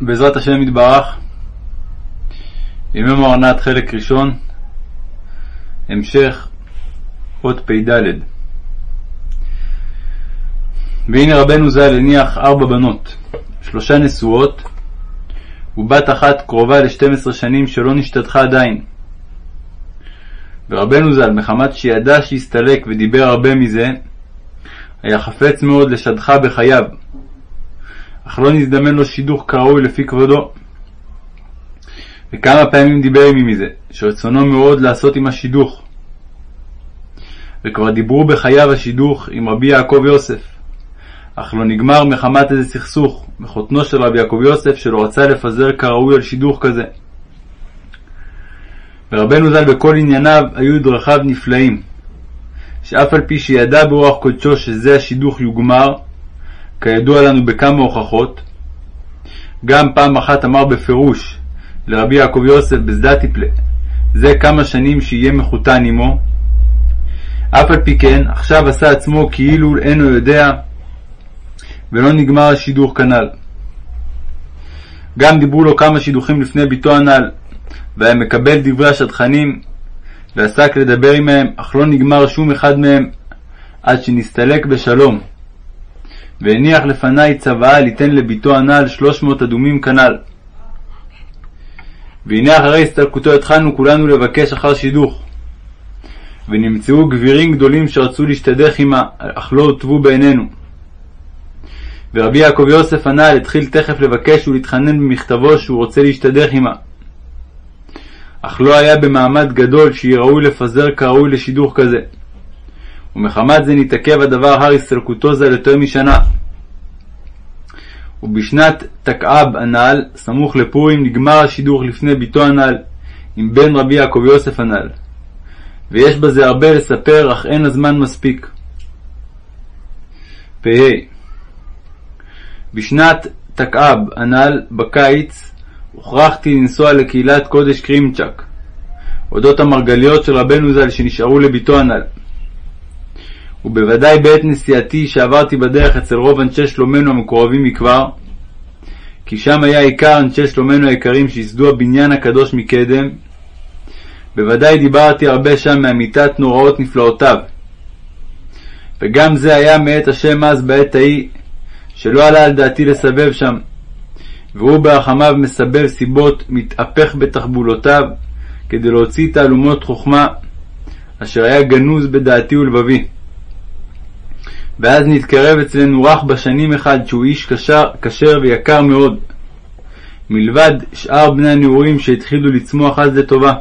בעזרת השם יתברך, ימי מוארנת חלק ראשון, המשך אות פ"ד. והנה רבנו ז"ל הניח ארבע בנות, שלושה נשואות, ובת אחת קרובה ל-12 שנים שלא נשתדחה עדיין. ורבנו ז"ל, מחמת שידע שהסתלק ודיבר הרבה מזה, היה חפץ מאוד לשדחה בחייו, אך לא נזדמן לו שידוך כראוי לפי כבודו. וכמה פעמים דיבר עמי מזה, שרצונו מאוד לעשות עם השידוך. וכבר דיברו בחייו השידוך עם רבי יעקב יוסף, אך לא נגמר מחמת איזה סכסוך, מחותנו של רבי יעקב יוסף, שלא רצה לפזר כראוי על שידוך כזה. ורבנו ז"ל בכל ענייניו היו דרכיו נפלאים, שאף על פי שידע ברוח קודשו שזה השידוך יוגמר, כידוע לנו בכמה הוכחות, גם פעם אחת אמר בפירוש לרבי יעקב יוסף בזדתיפלה, זה כמה שנים שיהיה מחותן עמו, אף על פי כן, עכשיו עשה עצמו כאילו אינו יודע, ולא נגמר השידוך כנ"ל. גם דיברו לו כמה שידוכים לפני ביתו הנ"ל, והיה מקבל דברי השדכנים, ועסק לדבר עמהם, אך לא נגמר שום אחד מהם, עד שנסתלק בשלום. והניח לפניי צוואה ליתן לביתו הנ"ל שלוש מאות אדומים כנ"ל. והנה אחרי הסתלקותו התחלנו כולנו לבקש אחר שידוך. ונמצאו גבירים גדולים שרצו להשתדך עמה, אך לא הוטבו בעינינו. ורבי יעקב יוסף הנ"ל התחיל תכף לבקש ולהתחנן במכתבו שהוא רוצה להשתדך עמה. אך לא היה במעמד גדול שיהיה ראוי לפזר כראוי לשידוך כזה. ומחמת זה נתעכב הדבר הר הסתלקותו ז"ל יותר משנה. ובשנת תקע"ב הנ"ל, סמוך לפורים, נגמר השידוך לפני ביתו הנ"ל, עם בן רבי יעקב יוסף הנ"ל. ויש בזה הרבה לספר, אך אין הזמן מספיק. פ"ה בשנת תקע"ב הנ"ל, בקיץ, הוכרחתי לנסוע לקהילת קודש קרימצ'ק, אודות המרגליות של רבנו ז"ל שנשארו לביתו הנ"ל. ובוודאי בעת נסיעתי שעברתי בדרך אצל רוב אנשי שלומנו המקורבים מכבר, כי שם היה עיקר אנשי שלומנו היקרים שייסדו הבניין הקדוש מקדם, בוודאי דיברתי הרבה שם מאמיתת נוראות נפלאותיו. וגם זה היה מאת השם אז בעת ההיא, שלא עלה על דעתי לסבב שם, והוא ברחמיו מסבב סיבות, מתהפך בתחבולותיו, כדי להוציא תעלומות חוכמה, אשר היה גנוז בדעתי ולבבי. ואז נתקרב אצלנו רך בשנים אחד שהוא איש כשר ויקר מאוד, מלבד שאר בני הנעורים שהתחילו לצמוח אז לטובה.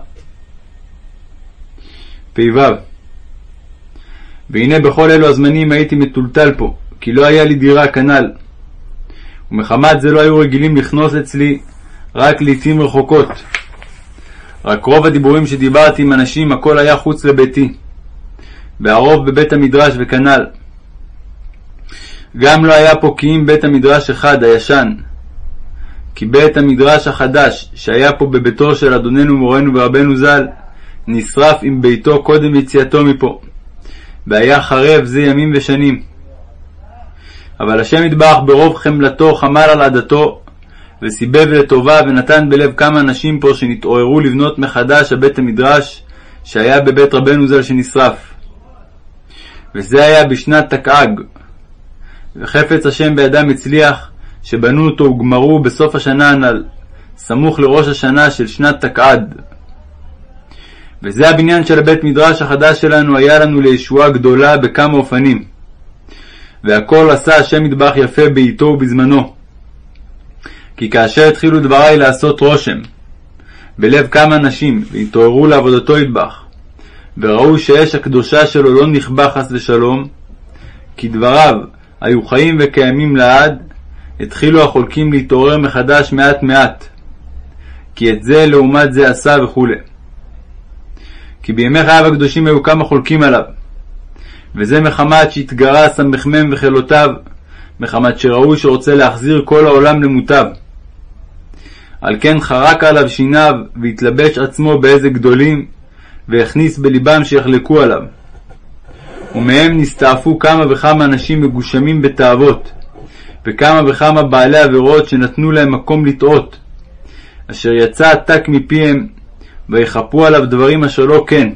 פ"ו והנה בכל אלו הזמנים הייתי מטולטל פה, כי לא היה לי דירה כנ"ל. ומחמת זה לא היו רגילים לכנוס אצלי רק לעתים רחוקות. רק רוב הדיבורים שדיברתי עם אנשים הכל היה חוץ לביתי, והרוב בבית המדרש וכנ"ל. גם לא היה פה כי אם בית המדרש אחד, הישן. כי בית המדרש החדש, שהיה פה בביתו של אדוננו מורנו ורבנו ז"ל, נשרף עם ביתו קודם יציאתו מפה, והיה חרב זה ימים ושנים. אבל השם יתברך ברוב חמלתו חמל על עדתו, וסיבב לטובה ונתן בלב כמה אנשים פה שנתעוררו לבנות מחדש הבית המדרש שהיה בבית רבנו ז"ל שנשרף. וזה היה בשנת תקע"ג, וחפץ השם בידם הצליח, שבנו אותו וגמרו בסוף השנה הנ"ל, סמוך לראש השנה של שנת תקע"ד. וזה הבניין של הבית מדרש החדש שלנו היה לנו לישועה גדולה בכמה אופנים. והכל עשה השם מטבח יפה בעתו ובזמנו. כי כאשר התחילו דבריי לעשות רושם בלב כמה אנשים והתעוררו לעבודתו יטבח, וראו שאש הקדושה שלו לא נכבה חס ושלום, כי דבריו היו חיים וקיימים לעד, התחילו החולקים להתעורר מחדש מעט מעט, כי את זה לעומת זה עשה וכו'. כי בימי חייו הקדושים היו כמה חולקים עליו, וזה מחמת שהתגרה סמ"ם וחילותיו, מחמת שראו שרוצה להחזיר כל העולם למוטב. על כן חרק עליו שיניו, והתלבש עצמו באיזה גדולים, והכניס בלבם שיחלקו עליו. ומהם נסתעפו כמה וכמה אנשים מגושמים בתאוות, וכמה וכמה בעלי עבירות שנתנו להם מקום לטעות, אשר יצא עתק מפיהם, ויכפו עליו דברים אשר לא כן.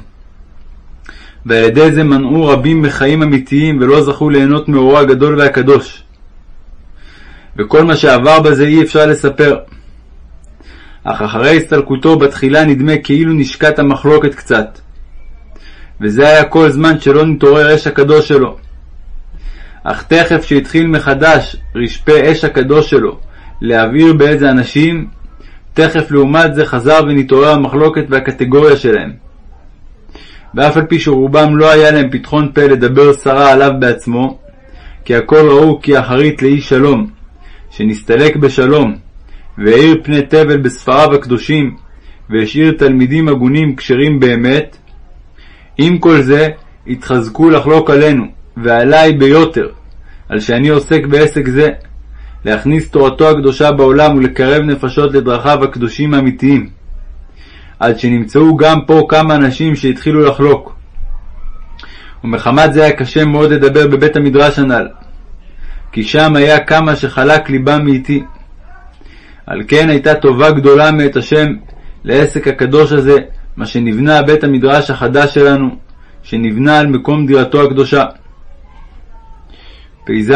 ועל ידי זה מנעו רבים מחיים אמיתיים ולא זכו ליהנות מאורו הגדול והקדוש. וכל מה שעבר בזה אי אפשר לספר. אך אחרי הסתלקותו בתחילה נדמה כאילו נשקט המחלוקת קצת. וזה היה כל זמן שלא נתעורר אש הקדוש שלו. אך תכף שהתחיל מחדש רשפה אש הקדוש שלו להבעיר באיזה אנשים, תכף לעומת זה חזר ונתעורר המחלוקת והקטגוריה שלהם. ואף על פי שרובם לא היה להם פתחון פה לדבר סרה עליו בעצמו, כי הכל ראו כי אחרית לאיש שלום, שנסתלק בשלום, והאיר פני תבל בספריו הקדושים, והשאיר תלמידים הגונים כשרים באמת, עם כל זה התחזקו לחלוק עלינו, ועלי ביותר, על שאני עוסק בעסק זה, להכניס תורתו הקדושה בעולם ולקרב נפשות לדרכיו הקדושים האמיתיים. עד שנמצאו גם פה כמה אנשים שהתחילו לחלוק. ומחמת זה היה קשה מאוד לדבר בבית המדרש הנ"ל, כי שם היה כמה שחלק ליבם מאיתי. על כן הייתה טובה גדולה מאת השם לעסק הקדוש הזה, מה שנבנה בית המדרש החדש שלנו, שנבנה על מקום דירתו הקדושה. פ"ז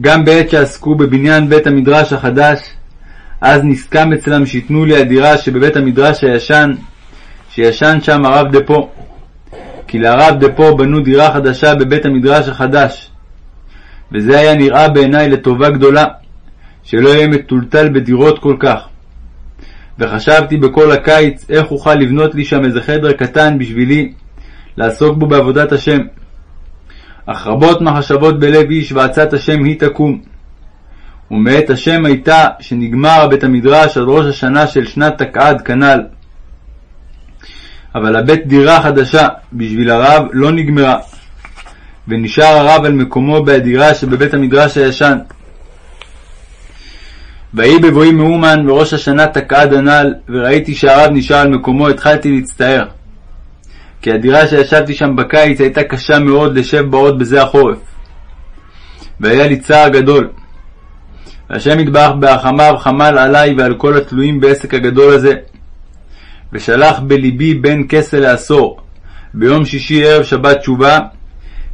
גם בעת שעסקו בבניין בית המדרש החדש, אז נסכם אצלם שיתנו לי הדירה שבבית המדרש הישן, שישן שם הרב דפו. כי לרב דפו בנו דירה חדשה בבית המדרש החדש. וזה היה נראה בעיניי לטובה גדולה, שלא יהיה מטולטל בדירות כל כך. וחשבתי בכל הקיץ איך אוכל לבנות לי שם איזה חדר קטן בשבילי, לעסוק בו בעבודת השם. אך רבות מחשבות בלב איש ועצת השם היא תקום. ומאת השם הייתה שנגמר בית המדרש עד ראש השנה של שנת תקעד כנ"ל. אבל הבית דירה חדשה בשביל הרב לא נגמרה, ונשאר הרב על מקומו בהדירה שבבית המדרש הישן. ויהי בבואי מאומן בראש השנה תקעד הנ"ל, וראיתי שהרב נשאר על מקומו, התחלתי להצטער. כי הדירה שישבתי שם בקיץ הייתה קשה מאוד לשב בה בזה החורף. והיה לי צער גדול. והשם יתברך בהחמיו חמל עלי ועל כל התלויים בעסק הגדול הזה. ושלח בלבי בין כסה לעשור, ביום שישי ערב שבת תשובה,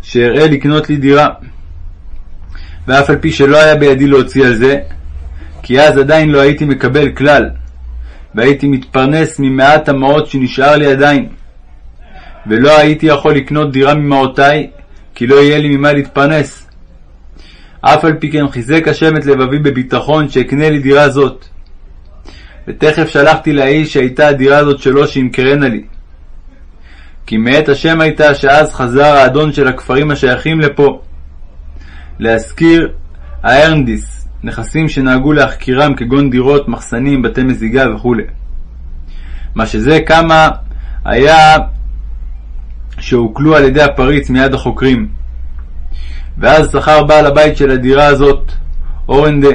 שאראה לקנות לי דירה. ואף על פי שלא היה בידי להוציא על זה, כי אז עדיין לא הייתי מקבל כלל, והייתי מתפרנס ממעט המעות שנשאר לי עדיין. ולא הייתי יכול לקנות דירה ממעותיי, כי לא יהיה לי ממה להתפרנס. אף על פי כן חיזק השם את לבבי בביטחון שאקנה לי דירה זאת. ותכף שלחתי לאיש שהייתה הדירה הזאת שלו שימכרנה לי. כי מאת השם הייתה שאז חזר האדון של הכפרים השייכים לפה. להזכיר הארנדיס, נכסים שנהגו להחכירם כגון דירות, מחסנים, בתי מזיגה וכו'. מה שזה כמה היה שהוקלו על ידי הפריץ מיד החוקרים. ואז שכר בעל הבית של הדירה הזאת, אורנדה,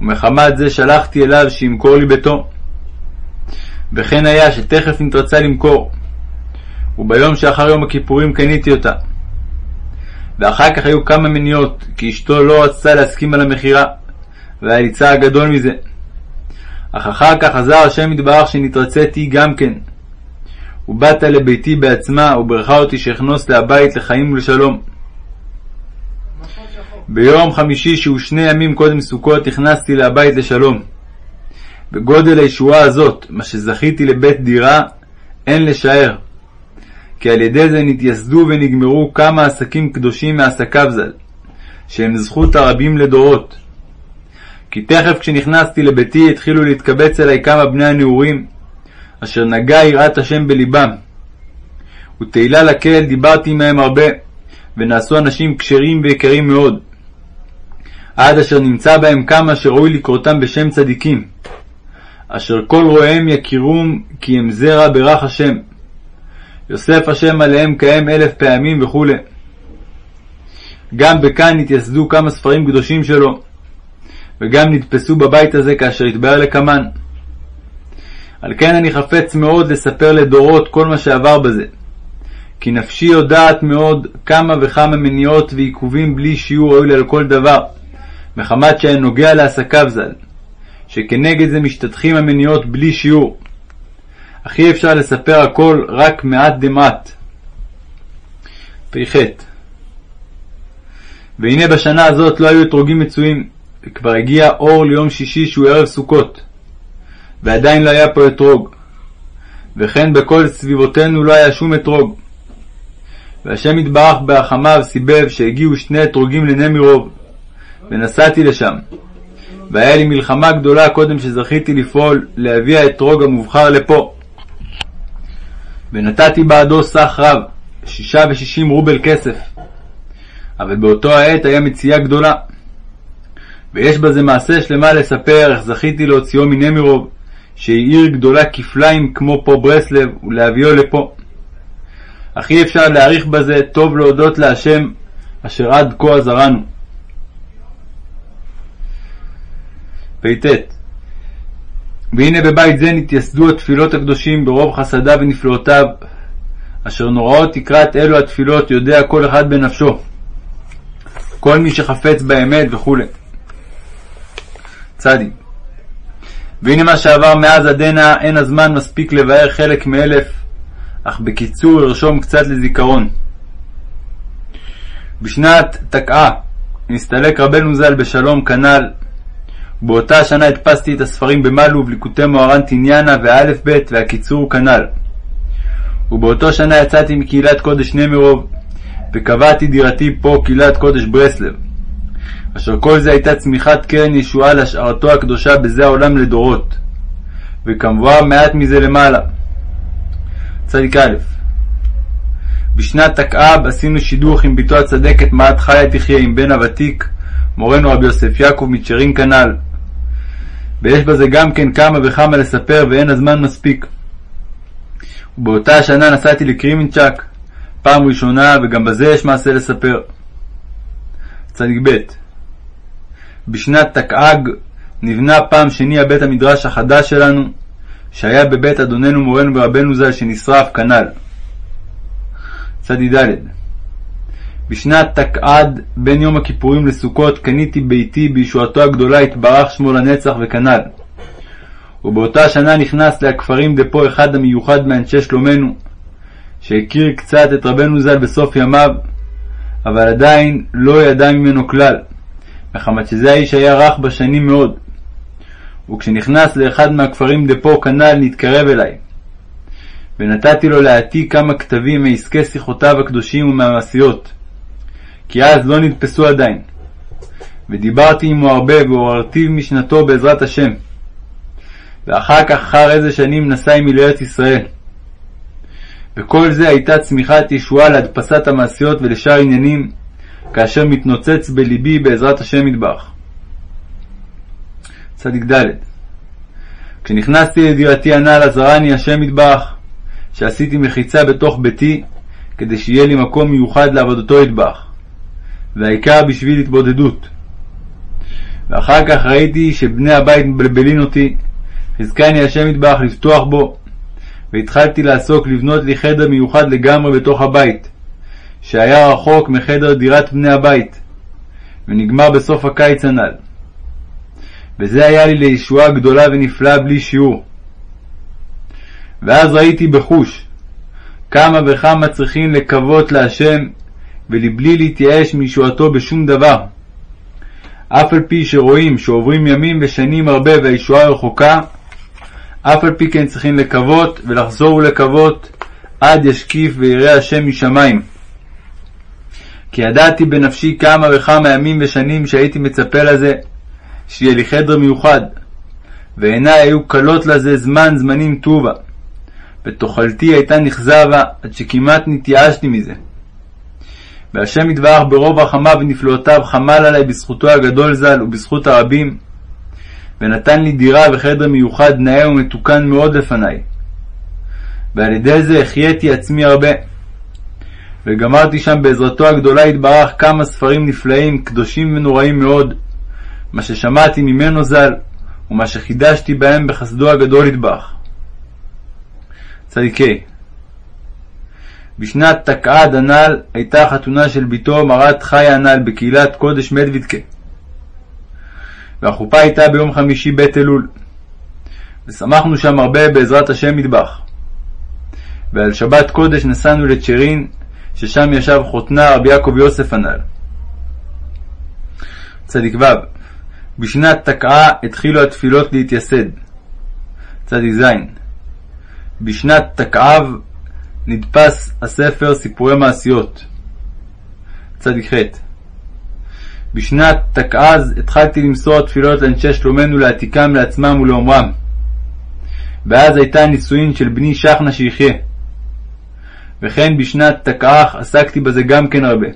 ומחמת זה שלחתי אליו שימכור לי ביתו. וכן היה שתכף נתרצה למכור, וביום שאחר יום הכיפורים קניתי אותה. ואחר כך היו כמה מניעות, כי אשתו לא רצתה להסכים על המכירה, והיה לי צער גדול מזה. אך אחר כך עזר השם יתברך שנתרציתי גם כן. ובאת לביתי בעצמה, וברכה אותי שאכנוס להבית לחיים ולשלום. ביום חמישי שהוא שני ימים קודם סוכות נכנסתי לבית לשלום. בגודל הישועה הזאת, מה שזכיתי לבית דירה, אין לשער. כי על ידי זה נתייסדו ונגמרו כמה עסקים קדושים מעסקיו ז"ל, שהם זכות הרבים לדורות. כי תכף כשנכנסתי לביתי התחילו להתקבץ אליי כמה בני הנעורים, אשר נגע יראת השם בלבם. ותהילה לקהל דיברתי עמהם הרבה, ונעשו אנשים כשרים ויקרים מאוד. עד אשר נמצא בהם כמה שראוי לקרותם בשם צדיקים, אשר כל רואיהם יכירום כי הם זרע ברך השם. יוסף השם עליהם כהם אלף פעמים וכו'. גם בכאן נתייסדו כמה ספרים קדושים שלו, וגם נתפסו בבית הזה כאשר התבהר לקמן. על כן אני חפץ מאוד לספר לדורות כל מה שעבר בזה. כי נפשי יודעת מאוד כמה וכמה מניעות ועיכובים בלי שיעור היו לי על כל דבר. מחמת שהיה נוגע לעסקיו ז"ל, שכנגד זה משתטחים המניעות בלי שיעור. אך אי אפשר לספר הכל רק מעט דמעט. פ"ח והנה בשנה הזאת לא היו אתרוגים מצויים, וכבר הגיע אור ליום שישי שהוא ערב סוכות, ועדיין לא היה פה אתרוג, וכן בכל סביבותינו לא היה שום אתרוג. והשם יתברך ברחמיו סיבב שהגיעו שני אתרוגים לנמירוב, ונסעתי לשם. והיה לי מלחמה גדולה קודם שזכיתי לפעול להביא האתרוג המובחר לפה. ונתתי בעדו סך רב, שישה ושישים רובל כסף. אבל באותו העת היה מציאה גדולה. ויש בזה מעשה שלמה לספר איך זכיתי להוציאו מנמירוב, שהיא עיר גדולה כפליים כמו פה ברסלב, ולהביאו לפה. אך אי אפשר להעריך בזה, טוב להודות להשם, אשר עד כה עזרנו. פט והנה בבית זה נתייסדו התפילות הקדושים ברוב חסדיו ונפלאותיו, אשר נוראות תקרת אלו התפילות יודע כל אחד בנפשו, כל מי שחפץ באמת וכו'. צדי. והנה מה שעבר מאז עד הנה, אין הזמן מספיק לבאר חלק מאלף, אך בקיצור ארשום קצת לזיכרון. בשנת תקעה נסתלק רבנו ז"ל בשלום כנ"ל, באותה שנה הדפסתי את הספרים במלוב, ליקוטי מוהר"ן תניאנה ואלף בית והקיצור כנ"ל. ובאותו שנה יצאתי מקהילת קודש נמירוב, וקבעתי דירתי פה קהילת קודש ברסלב. אשר כל זה הייתה צמיחת קרן ישועה להשארתו הקדושה בזה העולם לדורות. וכמבואר מעט מזה למעלה. צדיק א' בשנת תקע"ב עשינו שידוך עם בתו הצדקת מעט חיה תחיה עם בן הוותיק, מורנו רבי יוסף יעקב מצ'רין כנ"ל. ויש בזה גם כן כמה וכמה לספר ואין הזמן מספיק. ובאותה השנה נסעתי לקרימנצ'ק, פעם ראשונה, וגם בזה יש מעשה לספר. צדיק ב' בשנת תקע"ג נבנה פעם שני הבית המדרש החדש שלנו, שהיה בבית אדוננו מורנו ורבנו ז"ל שנשרף כנ"ל. צדיק ד' בשנת תקע"ד, בין יום הכיפורים לסוכות, קניתי ביתי בישועתו הגדולה, התברך שמו לנצח וכנ"ל. ובאותה שנה נכנס לכפרים דפו אחד המיוחד מאנשי שלומנו, שהכיר קצת את רבנו ז"ל בסוף ימיו, אבל עדיין לא ידע ממנו כלל, מחמת שזה האיש היה רך בשנים מאוד. וכשנכנס לאחד מהכפרים דפו כנ"ל נתקרב אליי. ונתתי לו להעתיק כמה כתבים מעסקי שיחותיו הקדושים ומהמעשיות. כי אז לא נדפסו עדיין. ודיברתי עמו הרבה ועוררתיו משנתו בעזרת השם. ואחר כך, אחר איזה שנים, נסע עמי לארץ ישראל. וכל זה הייתה צמיחת ישועה להדפסת המעשיות ולשאר עניינים, כאשר מתנוצץ בלבי בעזרת השם מטבח. צדיק ד' כשנכנסתי לדירתי הנ"ל עזרני השם מטבח, שעשיתי מחיצה בתוך ביתי, כדי שיהיה לי מקום מיוחד לעבודתו יטבח. והעיקר בשביל התבודדות. ואחר כך ראיתי שבני הבית מבלבלין אותי, חזקני השם יתברך לפתוח בו, והתחלתי לעסוק לבנות לי חדר מיוחד לגמרי בתוך הבית, שהיה רחוק מחדר דירת בני הבית, ונגמר בסוף הקיץ הנ"ל. וזה היה לי לישועה גדולה ונפלאה בלי שיעור. ואז ראיתי בחוש כמה וכמה צריכים לקוות להשם ולבלי להתייאש מישועתו בשום דבר. אף על פי שרואים שעוברים ימים ושנים הרבה והישועה רחוקה, אף על פי כן צריכים לקוות ולחזור ולקוות עד ישקיף ויראה השם משמיים. כי ידעתי בנפשי כמה וכמה ימים ושנים שהייתי מצפה לזה, שיהיה לי חדר מיוחד, ועיניי היו כלות לזה זמן זמנים טובה, ותאכלתי הייתה נכזבה עד שכמעט נתייאשתי מזה. והשם יתברך ברוב רחמיו ונפלאותיו חמל עלי בזכותו הגדול ז"ל ובזכות הרבים, ונתן לי דירה וחדר מיוחד נאה ומתוקן מאוד לפניי. ועל ידי זה החייתי עצמי הרבה. וגמרתי שם בעזרתו הגדולה יתברך כמה ספרים נפלאים, קדושים ונוראים מאוד, מה ששמעתי ממנו ז"ל, ומה שחידשתי בהם בחסדו הגדול יתברך. צדיקי בשנת תקע"ד הנ"ל הייתה החתונה של בתו מרת חיה הנ"ל בקהילת קודש מדוידקה. והחופה הייתה ביום חמישי ב' אלול. ושמחנו שם הרבה בעזרת השם מטבח. ועל שבת קודש נסענו לצ'רין, ששם ישב חותנה רבי יעקב יוסף הנ"ל. צדיק ו' בשנת תקעה התחילו התפילות להתייסד. צדיק ז' בשנת תקעב נדפס הספר סיפורי מעשיות. צדיק ח' בשנת תקעז התחלתי למסור התפילות לאנשי שלומנו להעתיקם לעצמם ולאומרם. ואז הייתה הנישואין של בני שחנה שיחיה. וכן בשנת תקעך עסקתי בזה גם כן הרבה.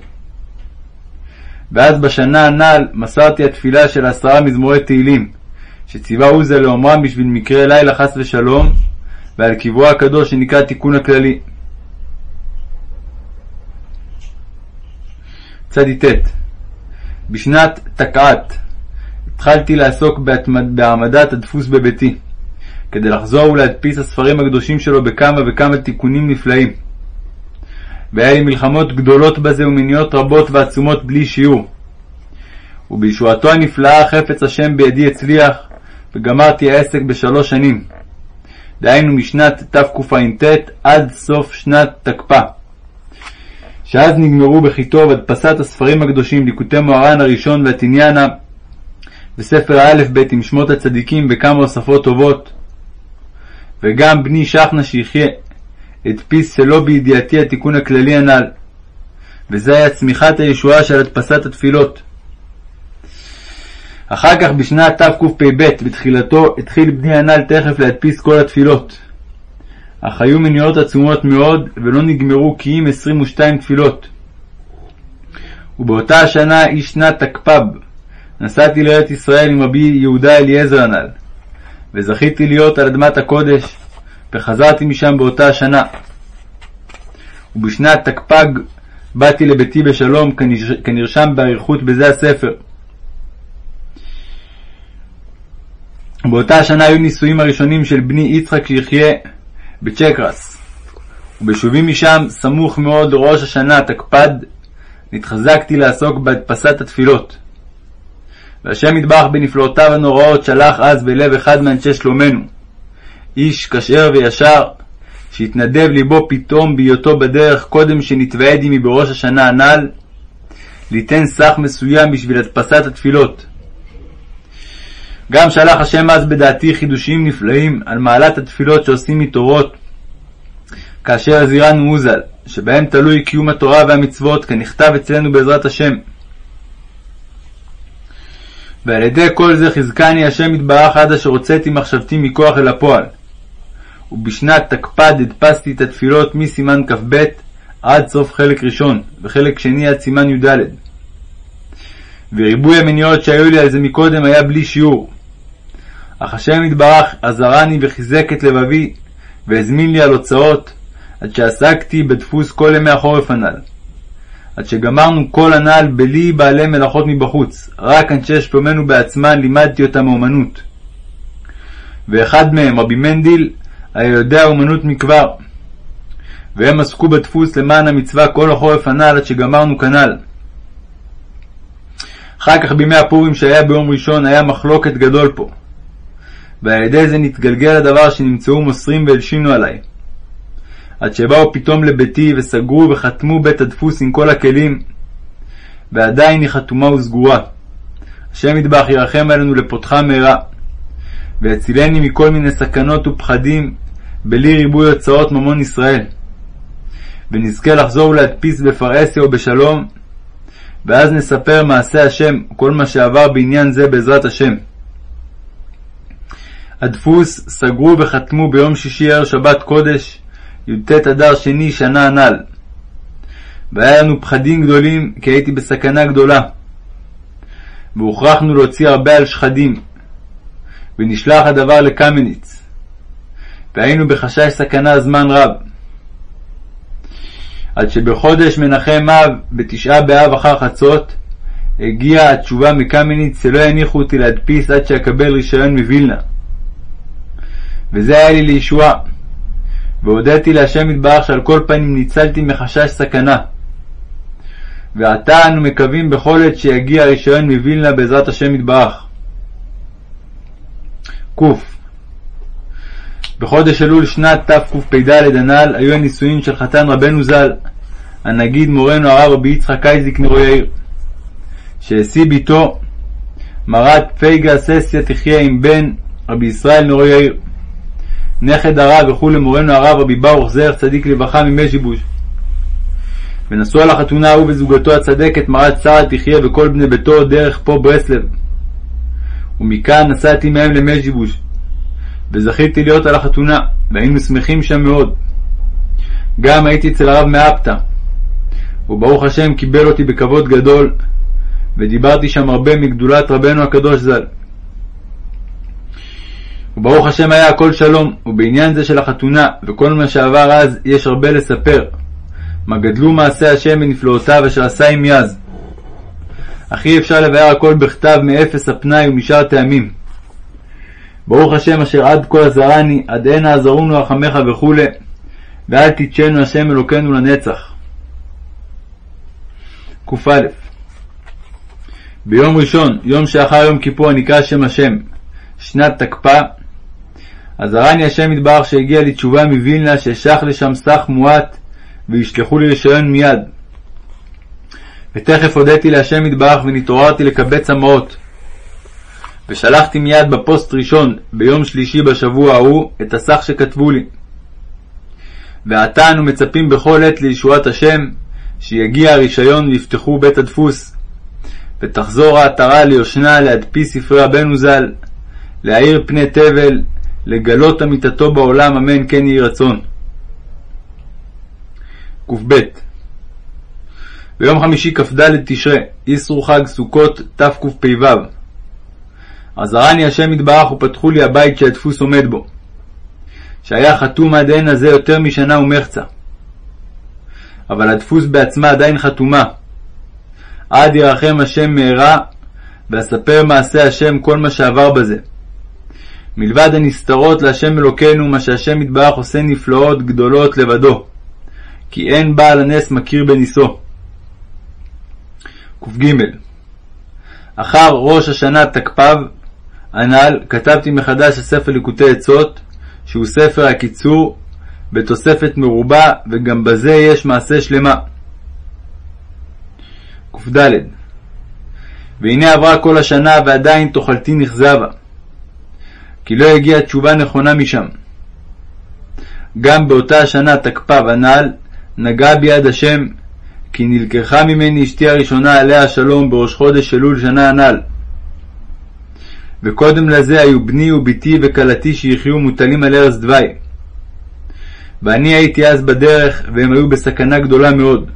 ואז בשנה הנ"ל מסרתי התפילה של עשרה מזמורי תהילים, שציווה עוזה לאומרם בשביל מקרה לילה חס ושלום, ועל קברו הקדוש שנקרא תיקון הכללי. צ"ט בשנת תקעת התחלתי לעסוק בהעמדת הדפוס בביתי, כדי לחזור ולהדפיס הספרים הקדושים שלו בכמה וכמה תיקונים נפלאים. והיה לי מלחמות גדולות בזה ומניעות רבות ועצומות בלי שיעור. ובישועתו הנפלאה חפץ השם בידי הצליח, וגמרתי העסק בשלוש שנים. דהיינו משנת תקע"ט עד סוף שנת תקפ"א. שאז נגמרו בכיתוב הדפסת הספרים הקדושים, ליקוטי מוהר"ן הראשון והתניאנה, וספר האלף-בית עם שמות הצדיקים וכמה הוספות טובות. וגם בני שחנה שיחיה, הדפיס שלא בידיעתי התיקון הכללי הנ"ל, וזה היה צמיחת הישועה של הדפסת התפילות. אחר כך בשנת תקפ"ב, בתחילתו, התחיל בני הנ"ל תכף להדפיס כל התפילות. אך היו מניעות עצומות מאוד, ולא נגמרו כי אם 22 תפילות. ובאותה השנה היא שנת תקפ"ב, נסעתי לארץ ישראל עם רבי יהודה אליעזר הנ"ל, וזכיתי להיות על אדמת הקודש, וחזרתי משם באותה השנה. ובשנת תקפ"ג באתי לביתי בשלום, כנרשם באריכות בזה הספר. באותה השנה היו נישואים הראשונים של בני יצחק שיחיה בצ'קרס, ובשובי משם, סמוך מאוד לראש השנה תקפ"ד, נתחזקתי לעסוק בהדפסת התפילות. והשם יתברך בנפלאותיו הנוראות שלח אז בלב אחד מאנשי שלומנו, איש כשר וישר, שהתנדב ליבו פתאום בהיותו בדרך קודם שנתוועד עמי בראש השנה הנ"ל, ליתן סך מסוים בשביל הדפסת התפילות. גם שלח השם אז בדעתי חידושים נפלאים על מעלת התפילות שעושים מתורות, כאשר הזהירנו מוזל, שבהם תלוי קיום התורה והמצוות, כנכתב אצלנו בעזרת השם. ועל ידי כל זה חזקני השם יתברך עד אשר הוצאתי מחשבתי מכוח אל הפועל. ובשנת תקפ"ד הדפסתי את התפילות מסימן כ"ב עד סוף חלק ראשון, וחלק שני עד סימן י"ד. וריבוי המניעות שהיו לי על זה מקודם היה בלי שיעור. אך השם יתברך עזרני וחיזק את לבבי, והזמין לי על הוצאות, עד שעסקתי בדפוס כל ימי החורף הנ"ל. עד שגמרנו כל הנ"ל בלי בעלי מלאכות מבחוץ, רק אנשי שלומנו בעצמם לימדתי אותם אומנות. ואחד מהם, רבי מנדיל, היה יודע אומנות מכבר. והם עסקו בדפוס למען המצווה כל החורף הנ"ל עד שגמרנו כנ"ל. אחר כך בימי הפורים שהיה ביום ראשון היה מחלוקת גדול פה. ועל ידי זה נתגלגל הדבר שנמצאו מוסרים והלשינו עליי. עד שבאו פתאום לביתי וסגרו וחתמו בית הדפוס עם כל הכלים, ועדיין היא חתומה וסגורה. השם ידבח ירחם עלינו לפותחה מהרה, ויצילני מכל מיני סכנות ופחדים, בלי ריבוי הוצאות ממון ישראל. ונזכה לחזור ולהדפיס בפרהסיה ובשלום, ואז נספר מעשה השם, כל מה שעבר בעניין זה בעזרת השם. הדפוס סגרו וחתמו ביום שישי ערב שבת קודש, י"ט אדר שני, שנה הנ"ל. והיה לנו פחדים גדולים, כי הייתי בסכנה גדולה. והוכרחנו להוציא הרבה על שחדים. ונשלח הדבר לקמניץ. והיינו בחשש סכנה זמן רב. עד שבחודש מנחם אב, בתשעה באב אחר חצות, הגיעה התשובה מקמניץ שלא יניחו אותי להדפיס עד שאקבל רישיון מווילנה. וזה היה לי לישועה. והודיתי להשם יתברך שעל כל פנים ניצלתי מחשש סכנה. ועתה אנו מקווים בכל עת שיגיע הרישיון מווילנה בעזרת השם יתברך. ק. בחודש אלול שנת תקפ"ד הנ"ל היו הנישואין של חתן רבנו ז"ל, הנגיד מורנו הרב רבי יצחק אייזיק נרו יאיר, שהשיא בתו מרת פייגה ססיה תחיה עם בן רבי ישראל נרו יאיר, נכד הרב וכולי מורנו הרב רבי ברוך זרח צדיק לברכה ממז'יבוש. ונשאו על החתונה הוא וזוגתו הצדקת מרת שרה תחיה וכל בני ביתו דרך פה ברסלב. ומכאן נסעתי מהם למז'יבוש, וזכיתי להיות על החתונה, והיינו שמחים שם מאוד. גם הייתי אצל הרב מאפתא, וברוך השם קיבל אותי בכבוד גדול, ודיברתי שם הרבה מגדולת רבנו הקדוש ז"ל. וברוך השם היה הכל שלום, ובעניין זה של החתונה, וכל מה שעבר אז, יש הרבה לספר. מה גדלו מעשי השם ונפלאותיו אשר עשה עם יז. אך אי אפשר לבאר הכל בכתב מאפס הפנאי ומשאר טעמים. ברוך השם אשר עד כה עזרני, עד הנה עזרונו רחמך וכו', ואל תתשנו השם אלוקינו לנצח. קא ביום ראשון, יום שאחר יום כיפור הנקרא שם השם, שנת תקפ"א, עזרני השם יתברך שהגיע לתשובה מווילנה, שאשך לשם סך מועט, וישלחו לי רישיון מיד. ותכף הודיתי להשם יתברך ונתעוררתי לקבץ המעות. ושלחתי מיד בפוסט ראשון, ביום שלישי בשבוע ההוא, את הסך שכתבו לי. ועתה אנו מצפים בכל עת לישועת השם, שיגיע הרישיון ויפתחו בית הדפוס, ותחזור העטרה ליושנה להדפיס ספרי רבנו ז"ל, להאיר פני תבל, לגלות אמיתתו בעולם, אמן כן יהי רצון. קב ביום חמישי כ"ד תשרי, איסרו חג סוכות תקפ"ו. עזרני השם יתברך ופתחו לי הבית שהדפוס עומד בו, שהיה חתום עד הנה זה יותר משנה ומחצה. אבל הדפוס בעצמה עדיין חתומה. עד ירחם השם מהרה, ואספר מעשה השם כל מה שעבר בזה. מלבד הנסתרות להשם אלוקינו, מה שהשם יתברך עושה נפלאות גדולות לבדו. כי אין בעל הנס מכיר בניסו. קג אחר ראש השנה תקפ"ו הנ"ל כתבתי מחדש הספר ליקוטי עצות, שהוא ספר הקיצור בתוספת מרובה, וגם בזה יש מעשה שלמה. קד והנה עברה כל השנה ועדיין תאכלתי נכזבה, כי לא הגיעה תשובה נכונה משם. גם באותה השנה תקפ"ו הנ"ל נגע ביד השם, כי נלקחה ממני אשתי הראשונה עליה השלום בראש חודש אלול שנה הנ"ל. וקודם לזה היו בני ובתי וכלתי שיחיו מוטלים על ערש דווי. ואני הייתי אז בדרך, והם היו בסכנה גדולה מאוד.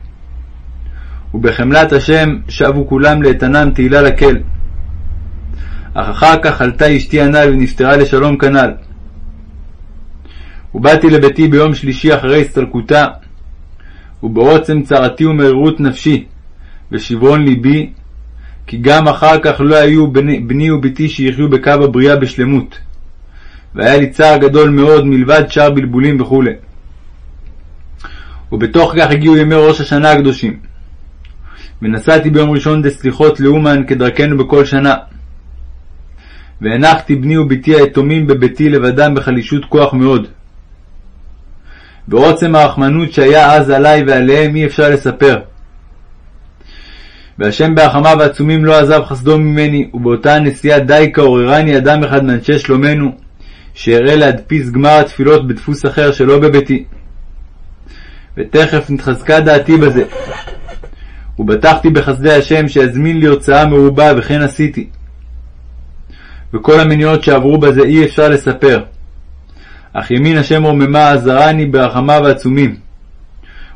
ובחמלת השם שבו כולם לאיתנם תהילה לקל. אך אחר כך עלתה אשתי הנ"ל ונפטרה לשלום כנ"ל. ובאתי לביתי ביום שלישי אחרי הסתלקותה, ובעוצם צרתי ומרירות נפשי, ושברון ליבי, כי גם אחר כך לא היו בני, בני ובתי שיחיו בקו הבריאה בשלמות. והיה לי צער גדול מאוד מלבד שאר בלבולים וכו'. ובתוך כך הגיעו ימי ראש השנה הקדושים. ונסעתי ביום ראשון דסליחות לאומן כדרכנו בכל שנה. והנחתי בני ובתי היתומים בביתי לבדם בחלישות כוח מאוד. ועוצם הרחמנות שהיה אז עלי ועליהם אי אפשר לספר. והשם בהחמיו העצומים לא עזב חסדו ממני, ובאותה הנסיעה דייקה עוררני אדם אחד מאנשי שלומנו, שאראה להדפיס גמר התפילות בדפוס אחר שלא בביתי. ותכף נתחזקה דעתי בזה. ובטחתי בחסדי השם שיזמין לי הוצאה מרובה, וכן עשיתי. וכל המניעות שעברו בזה אי אפשר לספר. אך ימין השם רוממה עזרני ברחמיו העצומים.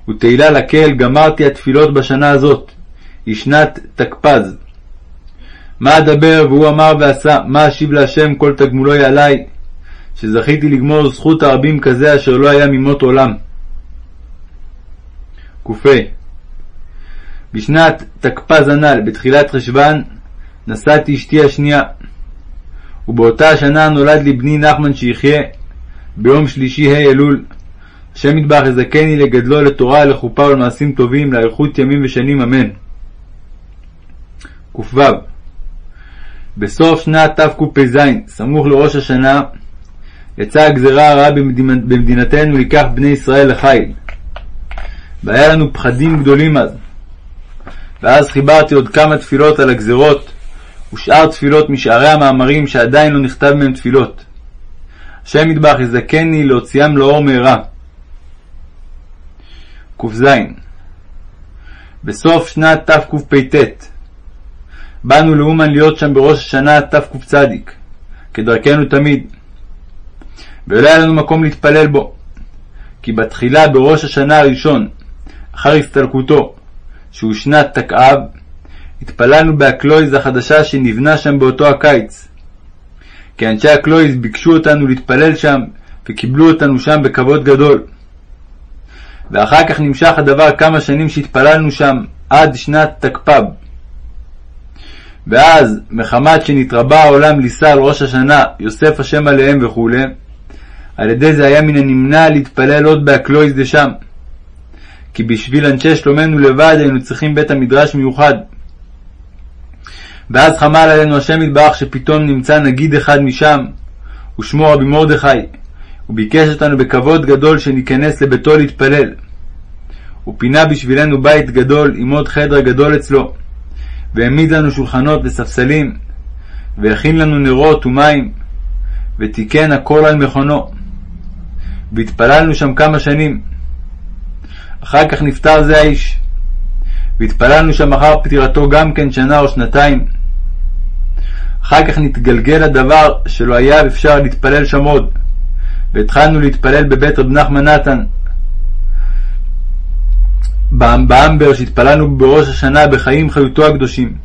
ותהילה לקהל גמרתי התפילות בשנה הזאת, היא שנת תקפ"ז. מה אדבר והוא אמר ועשה, מה אשיב להשם כל תגמולוי עלי, שזכיתי לגמור זכות הרבים כזה אשר לא היה ממות עולם. ק. בשנת תקפ"ז הנ"ל, בתחילת חשוון, נשאתי אשתי השנייה, ובאותה השנה נולד לי בני נחמן שיחיה, ביום שלישי ה' אלול. השם יטבח יזכני לגדלו לתורה, לחופה ולמעשים טובים, לאריכות ימים ושנים, אמן. ק"ו בסוף שנת תקפ"ז, סמוך לראש השנה, יצאה הגזרה הרעה במדינתנו לקח בני ישראל לחיל. והיה לנו פחדים גדולים אז. ואז חיברתי עוד כמה תפילות על הגזרות, ושאר תפילות משארי המאמרים שעדיין לא נכתב מהם תפילות. השם ידבח יזכני להוציאם לאור מהרה. ק"ז בסוף שנת תקפ"ט באנו לאומן להיות שם בראש השנה תקצ, כדרכנו תמיד. ולא היה לנו מקום להתפלל בו, כי בתחילה בראש השנה הראשון, אחר הסתלקותו, שהוא שנת תקע"ב, התפללנו באקלויז החדשה שנבנה שם באותו הקיץ. כי אנשי הקלויז ביקשו אותנו להתפלל שם, וקיבלו אותנו שם בכבוד גדול. ואחר כך נמשך הדבר כמה שנים שהתפללנו שם, עד שנת תקפ"ב. ואז, מחמת שנתרבה העולם לישא על ראש השנה, יוסף השם עליהם וכו', על ידי זה היה מן הנמנע להתפלל עוד באקלויז דשם. כי בשביל אנשי שלומנו לבד היינו צריכים בית המדרש מיוחד. ואז חמל עלינו השם יתברך שפתאום נמצא נגיד אחד משם, ושמו רבי מרדכי, וביקש אותנו בכבוד גדול שניכנס לביתו להתפלל. הוא פינה בשבילנו בית גדול עם עוד חדר גדול אצלו, והעמיד לנו שולחנות וספסלים, והכין לנו נרות ומים, ותיקן הכל על מכונו. והתפללנו שם כמה שנים. אחר כך נפטר זה האיש, והתפללנו שם אחר פטירתו גם כן שנה או שנתיים. אחר כך נתגלגל הדבר שלא היה אפשר להתפלל שם עוד, והתחלנו להתפלל בבית רב נחמן נתן. באמבר שהתפללנו בראש השנה בחיים חיותו הקדושים.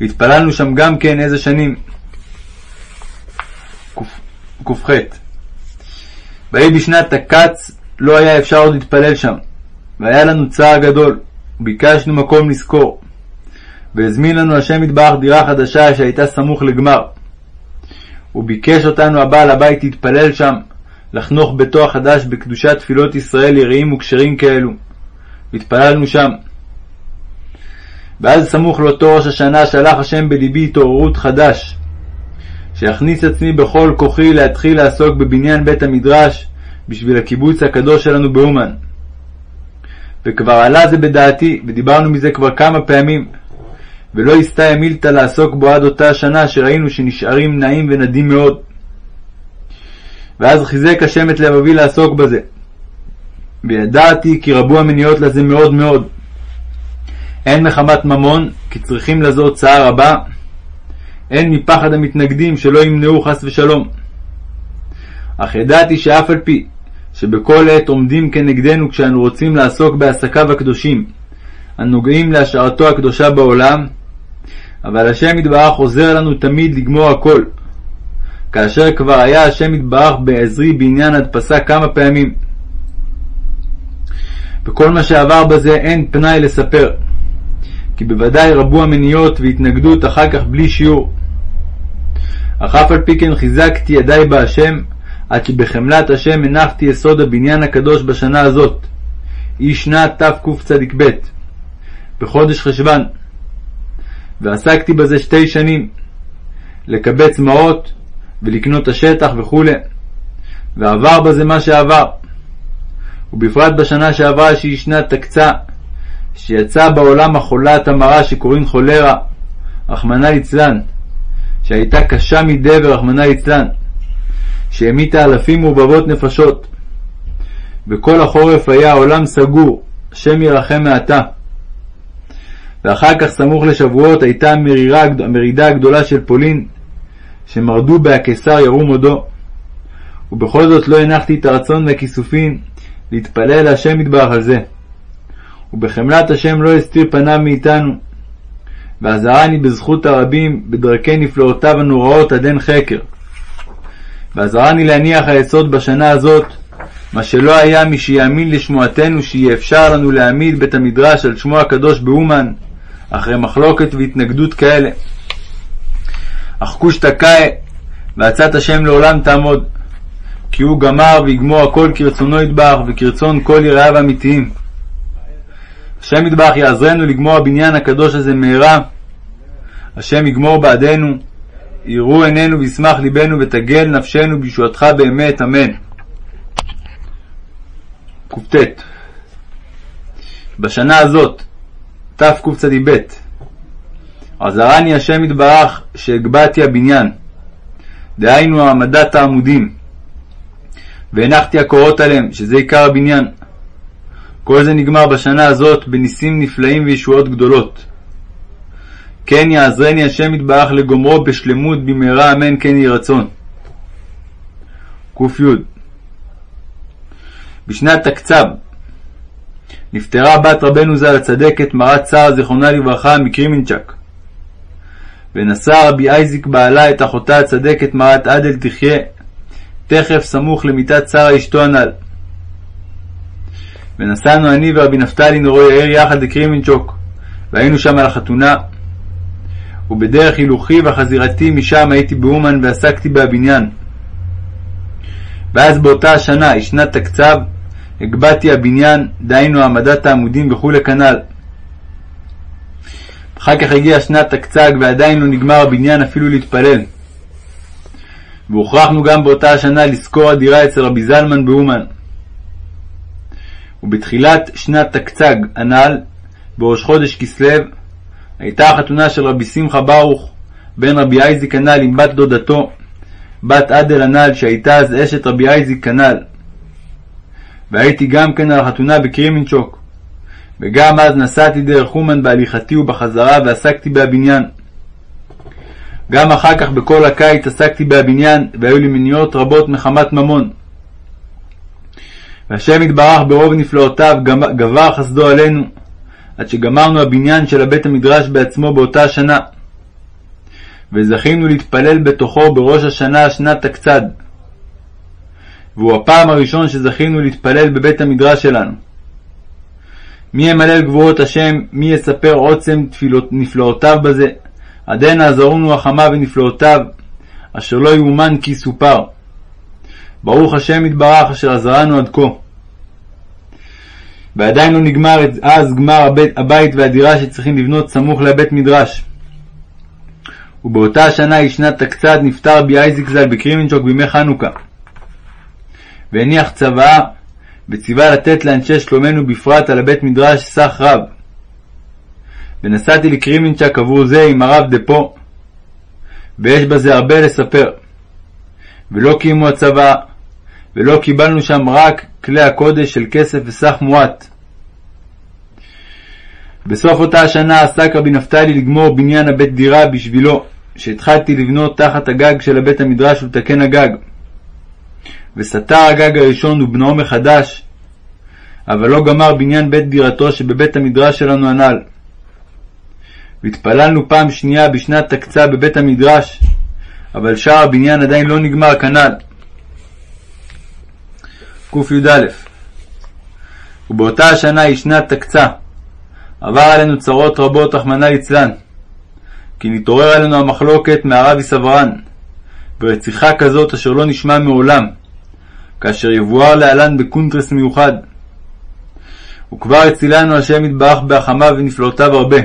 והתפללנו שם גם כן איזה שנים. ק"ח ויהי בשנת תק"ץ לא היה אפשר עוד להתפלל שם, והיה לנו צער גדול, וביקשנו מקום לזכור. והזמין לנו השם יתברך דירה חדשה שהייתה סמוך לגמר. הוא ביקש אותנו הבעל הבית להתפלל שם, לחנוך ביתו החדש בקדושת תפילות ישראל יראים וכשרים כאלו. והתפללנו שם. ואז סמוך לאותו ראש השנה שלח השם בלבי התעוררות חדש, שיכניס עצמי בכל כוחי להתחיל לעסוק בבניין בית המדרש בשביל הקיבוץ הקדוש שלנו באומן. וכבר עלה זה בדעתי, ודיברנו מזה כבר כמה פעמים, ולא הסתייע מילתא לעסוק בו עד אותה השנה שראינו שנשארים נעים ונדים מאוד. ואז חיזק השם את לבבי לעסוק בזה. וידעתי כי רבו המניעות לזה מאוד מאוד. הן מחמת ממון, כי צריכים לזו הוצאה רבה, הן מפחד המתנגדים שלא ימנעו חס ושלום. אך ידעתי שאף על פי שבכל עת עומדים כנגדנו כשאנו רוצים לעסוק בעסקיו הקדושים, הנוגעים להשארתו הקדושה בעולם, אבל השם יתברך עוזר לנו תמיד לגמור הכל, כאשר כבר היה השם יתברך בעזרי בעניין הדפסה כמה פעמים. וכל מה שעבר בזה אין פנאי לספר, כי בוודאי רבו המניות והתנגדות אחר כך בלי שיעור. אך אף על פי כן חיזקתי ידי בהשם, עד שבחמלת השם הנחתי יסוד הבניין הקדוש בשנה הזאת, היא שנת תקצ"ב, בחודש חשוון, ועסקתי בזה שתי שנים, לקבץ מעות ולקנות השטח וכו', ועבר בזה מה שעבר. ובפרט בשנה שעברה שהיא שנת תקצה, שיצאה בעולם החולת המרה שקוראים חולרה, רחמנא ליצלן, שהייתה קשה מדבר, רחמנא ליצלן, שהמיתה אלפים ורבבות נפשות. וכל החורף היה העולם סגור, השם ירחם מעתה. ואחר כך, סמוך לשבועות, הייתה המרירה, המרידה הגדולה של פולין, שמרדו בה הקיסר ירום הודו. ובכל זאת לא הנחתי את הרצון והכיסופים להתפלל להשם יתברך על זה. ובחמלת השם לא הסתיר פניו מאיתנו. ועזרני בזכות הרבים, בדרכי נפלאותיו הנוראות עד אין חקר. ועזרני להניח היסוד בשנה הזאת, מה שלא היה מי שיאמין לשמועתנו שיהיה אפשר לנו להעמיד בית המדרש על שמו הקדוש באומן, אחרי מחלוקת והתנגדות כאלה. אך כוש תקאי, ועצת השם לעולם תעמוד. כי הוא גמר ויגמור הכל כרצונו ידבח, וכרצון כל יראיו האמיתיים. השם ידבח יעזרנו לגמור הבניין הקדוש הזה מהרה, השם יגמור בעדנו, יראו עינינו וישמח ליבנו ותגל נפשנו בישועתך באמת, אמן. קט בשנה הזאת, תקצ"ב, עזרני השם יתברך שהגבהתי הבניין, דהיינו העמדת העמודים, והנחתי הקורות עליהם, שזה עיקר הבניין. כל זה נגמר בשנה הזאת בניסים נפלאים וישועות גדולות. כן יעזרני השם יתברך לגומרו בשלמות במהרה אמן כן יהי רצון. קי בשנת תקצ"ב נפטרה בת רבנו ז"ל הצדקת מרת שרה זיכרונה לברכה מקרימנצ'ק. ונשא רבי אייזיק בעלה את אחותה הצדקת מרת עדל תחיה, תכף סמוך למיטת שרה אשתו הנ"ל. ונסענו אני ורבי נפתלי נורו יאיר יחד לקרימנצ'וק, והיינו שם על החתונה. ובדרך הילוכי וחזירתי משם הייתי באומן ועסקתי בהבניין. ואז באותה השנה, היא שנת תקצב, הגבהתי הבניין, דהיינו העמדת העמודים וכולי כנ"ל. אחר כך הגיעה שנת תקצ"ג ועדיין לא נגמר הבניין אפילו להתפלל. והוכרחנו גם באותה השנה לשכור הדירה אצל רבי זלמן באומן. ובתחילת שנת תקצ"ג הנ"ל, בראש חודש כסלו, הייתה החתונה של רבי שמחה ברוך בן רבי אייזיק הנ"ל עם בת דודתו, בת עדל הנ"ל, שהייתה אז אשת רבי אייזיק כנ"ל. והייתי גם כן על החתונה בקרימנצ'וק. וגם אז נסעתי דרך אומן בהליכתי ובחזרה ועסקתי בהבניין. גם אחר כך בכל הקיץ עסקתי בהבניין, והיו לי מניעות רבות מחמת ממון. והשם יתברך ברוב נפלאותיו גבר חסדו עלינו, עד שגמרנו הבניין של הבית המדרש בעצמו באותה השנה. וזכינו להתפלל בתוכו בראש השנה שנת תקצ"ד. והוא הפעם הראשון שזכינו להתפלל בבית המדרש שלנו. מי ימלל גבורות השם, מי יספר עוצם תפילות נפלאותיו בזה, עדי נעזרונו החמה ונפלאותיו, אשר לא יאומן כי סופר. ברוך השם יתברך אשר עזרנו עד כה. ועדיין לא נגמר אז גמר הבית, הבית והדירה שצריכים לבנות סמוך לבית מדרש. ובאותה השנה היא שנת תקצ"ד נפטר בי אייזיק ז"ל בקרימנצ'וק בימי חנוכה. והניח צוואה וציווה לתת לאנשי שלומנו בפרט על הבית מדרש סך רב. ונסעתי לקרימנצ'ק עבור זה עם הרב דפו, ויש בזה הרבה לספר. ולא קיימו הצוואה, ולא קיבלנו שם רק כלי הקודש של כסף וסך מועט. בסוף אותה השנה עסק רבי נפתלי לגמור בניין הבית דירה בשבילו, שהתחלתי לבנות תחת הגג של הבית המדרש ולתקן הגג. וסתר הגג הראשון ובנו מחדש, אבל לא גמר בניין בית דירתו שבבית המדרש שלנו הנ"ל. והתפללנו פעם שנייה בשנת תקצה בבית המדרש, אבל שאר הבניין עדיין לא נגמר כנ"ל. קי"א ובאותה השנה היא שנת תקצה. עבר עלינו צרות רבות, רחמנא ליצלן. כי נתעורר עלינו המחלוקת מהרב יסברן, ורציחה כזאת אשר לא נשמע מעולם, כאשר יבואר להלן בקונטרס מיוחד. וכבר הצילנו השם יתברך בהחמיו ונפלאותיו הרבה.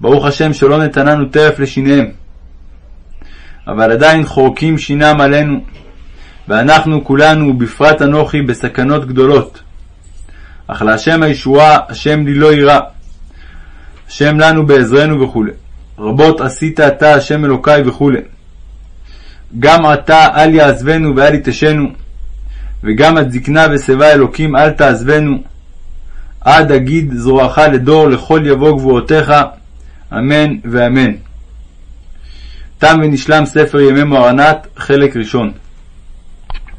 ברוך השם שלא נתננו טרף לשיניהם. אבל עדיין חורקים שינם עלינו, ואנחנו כולנו, ובפרט אנוכי, בסכנות גדולות. אך להשם הישועה, השם לי לא יירא. השם לנו בעזרנו וכו'. רבות עשית אתה, השם אלוקי וכו'. גם עתה אל יעזבנו ואל יתשנו, וגם עד זקנה ושיבה אלוקים אל תעזבנו, עד אגיד זרועך לדור לכל יבוא גבורותיך, אמן ואמן. תם ונשלם ספר ימי מוהר"נת, חלק ראשון.